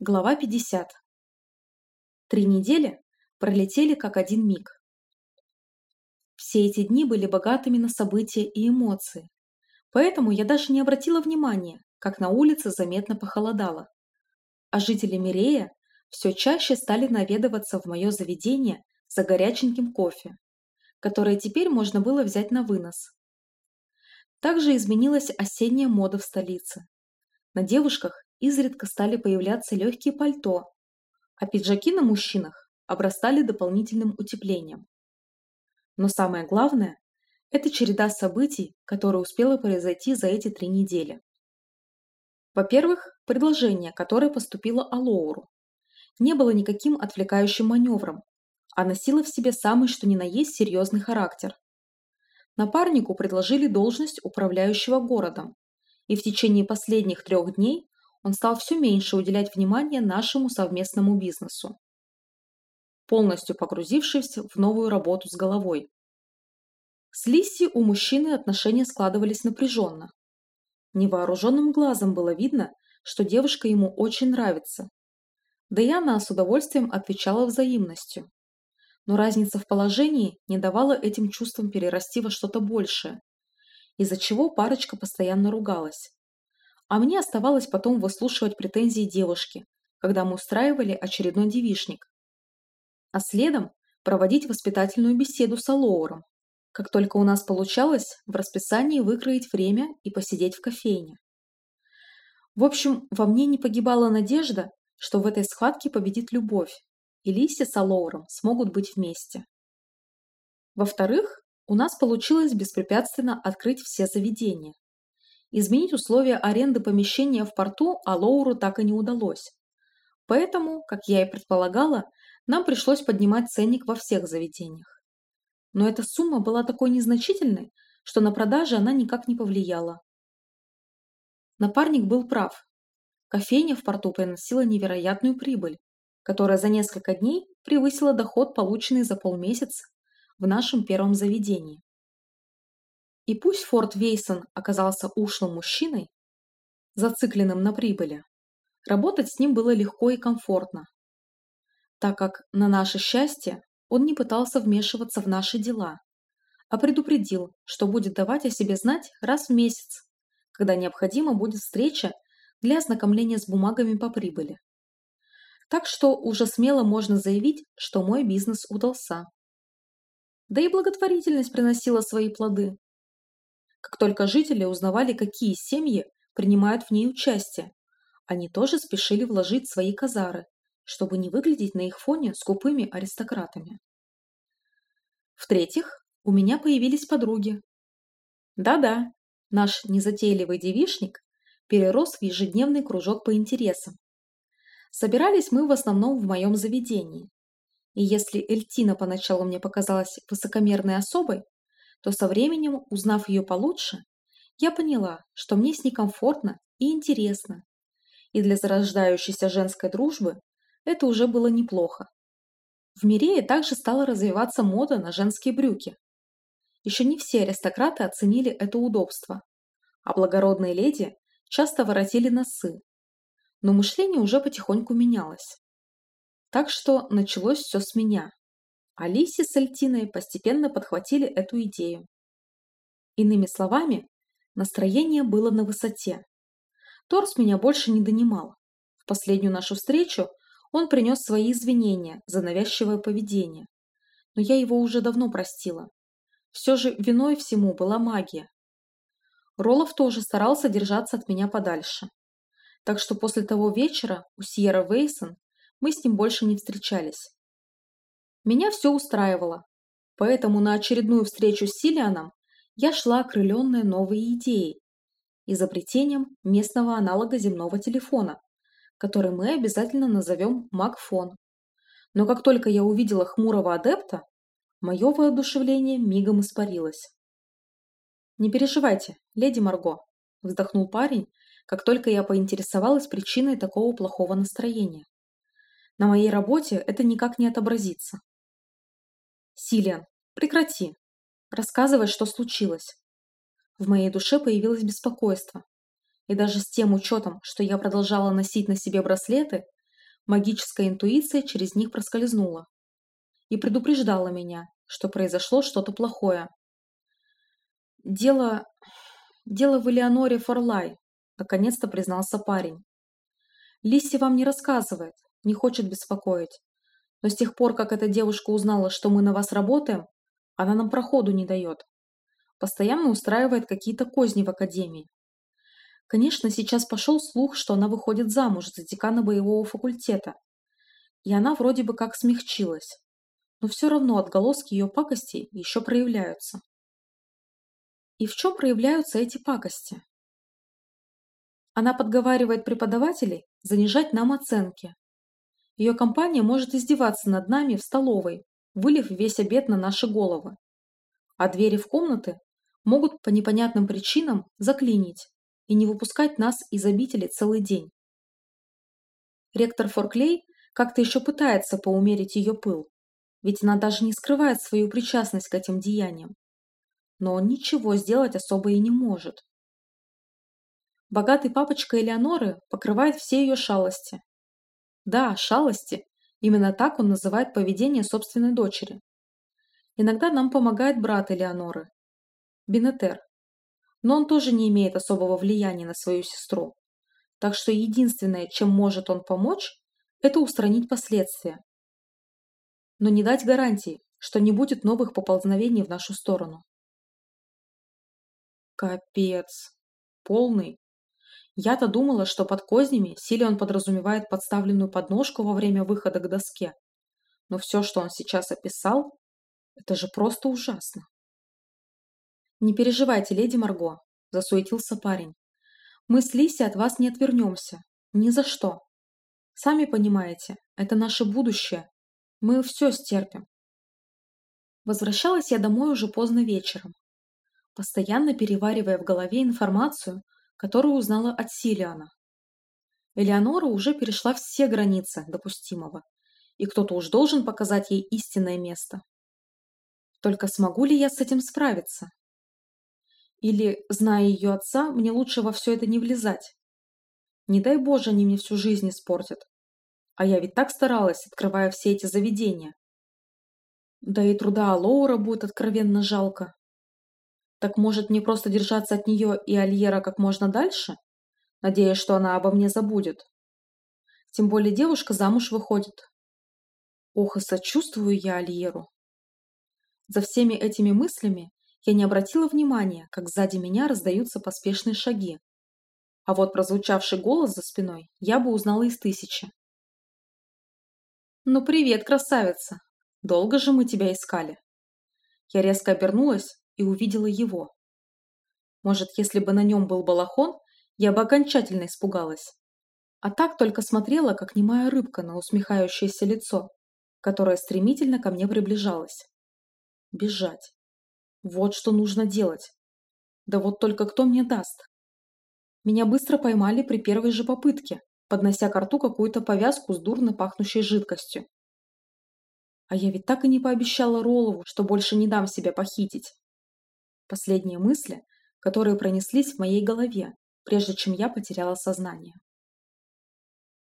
Глава 50. Три недели пролетели как один миг. Все эти дни были богатыми на события и эмоции, поэтому я даже не обратила внимания, как на улице заметно похолодало. А жители Мирея все чаще стали наведываться в мое заведение за горяченьким кофе, которое теперь можно было взять на вынос. Также изменилась осенняя мода в столице. На девушках изредка стали появляться легкие пальто, а пиджаки на мужчинах обрастали дополнительным утеплением. Но самое главное – это череда событий, которая успела произойти за эти три недели. Во-первых, предложение, которое поступило Алоуру, не было никаким отвлекающим маневром, а носило в себе самый что ни на есть серьезный характер. Напарнику предложили должность управляющего городом, и в течение последних трех дней он стал все меньше уделять внимания нашему совместному бизнесу, полностью погрузившись в новую работу с головой. С Лисси у мужчины отношения складывались напряженно. Невооруженным глазом было видно, что девушка ему очень нравится. Да и она с удовольствием отвечала взаимностью. Но разница в положении не давала этим чувствам перерасти во что-то большее, из-за чего парочка постоянно ругалась а мне оставалось потом выслушивать претензии девушки, когда мы устраивали очередной девишник. А следом проводить воспитательную беседу с Алоуром, как только у нас получалось в расписании выкроить время и посидеть в кофейне. В общем, во мне не погибала надежда, что в этой схватке победит любовь, и Лиси с Алоуром смогут быть вместе. Во-вторых, у нас получилось беспрепятственно открыть все заведения. Изменить условия аренды помещения в порту Алоуру так и не удалось. Поэтому, как я и предполагала, нам пришлось поднимать ценник во всех заведениях. Но эта сумма была такой незначительной, что на продаже она никак не повлияла. Напарник был прав. Кофейня в порту приносила невероятную прибыль, которая за несколько дней превысила доход, полученный за полмесяца в нашем первом заведении. И пусть Форд Вейсон оказался ушлым мужчиной, зацикленным на прибыли, работать с ним было легко и комфортно, так как, на наше счастье, он не пытался вмешиваться в наши дела, а предупредил, что будет давать о себе знать раз в месяц, когда необходима будет встреча для ознакомления с бумагами по прибыли. Так что уже смело можно заявить, что мой бизнес удался. Да и благотворительность приносила свои плоды. Как только жители узнавали, какие семьи принимают в ней участие, они тоже спешили вложить свои казары, чтобы не выглядеть на их фоне скупыми аристократами. В-третьих, у меня появились подруги. Да-да, наш незатейливый девишник перерос в ежедневный кружок по интересам. Собирались мы в основном в моем заведении. И если Эльтина поначалу мне показалась высокомерной особой, то со временем, узнав ее получше, я поняла, что мне с ней комфортно и интересно. И для зарождающейся женской дружбы это уже было неплохо. В Мирее также стала развиваться мода на женские брюки. Еще не все аристократы оценили это удобство, а благородные леди часто воротили носы. Но мышление уже потихоньку менялось. Так что началось все с меня. Алисе с Альтиной постепенно подхватили эту идею. Иными словами, настроение было на высоте. Торс меня больше не донимал. В последнюю нашу встречу он принес свои извинения за навязчивое поведение. Но я его уже давно простила. Все же виной всему была магия. Ролов тоже старался держаться от меня подальше. Так что после того вечера у Сьерра Вейсон мы с ним больше не встречались. Меня все устраивало, поэтому на очередную встречу с Силианом я шла окрыленная новой идеей – изобретением местного аналога земного телефона, который мы обязательно назовем Макфон. Но как только я увидела хмурого адепта, мое воодушевление мигом испарилось. «Не переживайте, леди Марго», – вздохнул парень, как только я поинтересовалась причиной такого плохого настроения. «На моей работе это никак не отобразится. Силиан, прекрати. Рассказывай, что случилось. В моей душе появилось беспокойство. И даже с тем учетом, что я продолжала носить на себе браслеты, Магическая интуиция через них проскользнула и предупреждала меня, что произошло что-то плохое. Дело... дело в Элеоноре Форлай, наконец-то признался парень. Лисси вам не рассказывает, не хочет беспокоить. Но с тех пор, как эта девушка узнала, что мы на вас работаем, она нам проходу не дает. Постоянно устраивает какие-то козни в академии. Конечно, сейчас пошел слух, что она выходит замуж за декана боевого факультета. И она вроде бы как смягчилась. Но все равно отголоски ее пакостей еще проявляются. И в чем проявляются эти пакости? Она подговаривает преподавателей занижать нам оценки. Ее компания может издеваться над нами в столовой, вылив весь обед на наши головы. А двери в комнаты могут по непонятным причинам заклинить и не выпускать нас из обители целый день. Ректор Форклей как-то еще пытается поумерить ее пыл, ведь она даже не скрывает свою причастность к этим деяниям. Но он ничего сделать особо и не может. Богатый папочка Элеоноры покрывает все ее шалости. Да, шалости. Именно так он называет поведение собственной дочери. Иногда нам помогает брат Элеоноры, Бенетер. Но он тоже не имеет особого влияния на свою сестру. Так что единственное, чем может он помочь, это устранить последствия. Но не дать гарантии, что не будет новых поползновений в нашу сторону. Капец. Полный. Я-то думала, что под кознями Силион подразумевает подставленную подножку во время выхода к доске. Но все, что он сейчас описал, это же просто ужасно. «Не переживайте, леди Марго», – засуетился парень. «Мы с Лиси от вас не отвернемся. Ни за что. Сами понимаете, это наше будущее. Мы все стерпим». Возвращалась я домой уже поздно вечером, постоянно переваривая в голове информацию – которую узнала от Силиана. Элеонора уже перешла все границы допустимого, и кто-то уж должен показать ей истинное место. Только смогу ли я с этим справиться? Или, зная ее отца, мне лучше во все это не влезать? Не дай Боже, они мне всю жизнь испортят. А я ведь так старалась, открывая все эти заведения. Да и труда Лоура будет откровенно жалко. Так может мне просто держаться от нее и Альера как можно дальше, надеясь, что она обо мне забудет? Тем более девушка замуж выходит. Ох, и сочувствую я Альеру. За всеми этими мыслями я не обратила внимания, как сзади меня раздаются поспешные шаги. А вот прозвучавший голос за спиной я бы узнала из тысячи. «Ну привет, красавица! Долго же мы тебя искали!» Я резко обернулась и увидела его. Может, если бы на нем был балахон, я бы окончательно испугалась. А так только смотрела, как немая рыбка на усмехающееся лицо, которое стремительно ко мне приближалось. Бежать. Вот что нужно делать. Да вот только кто мне даст? Меня быстро поймали при первой же попытке, поднося к рту какую-то повязку с дурно пахнущей жидкостью. А я ведь так и не пообещала Ролову, что больше не дам себя похитить. Последние мысли, которые пронеслись в моей голове, прежде чем я потеряла сознание.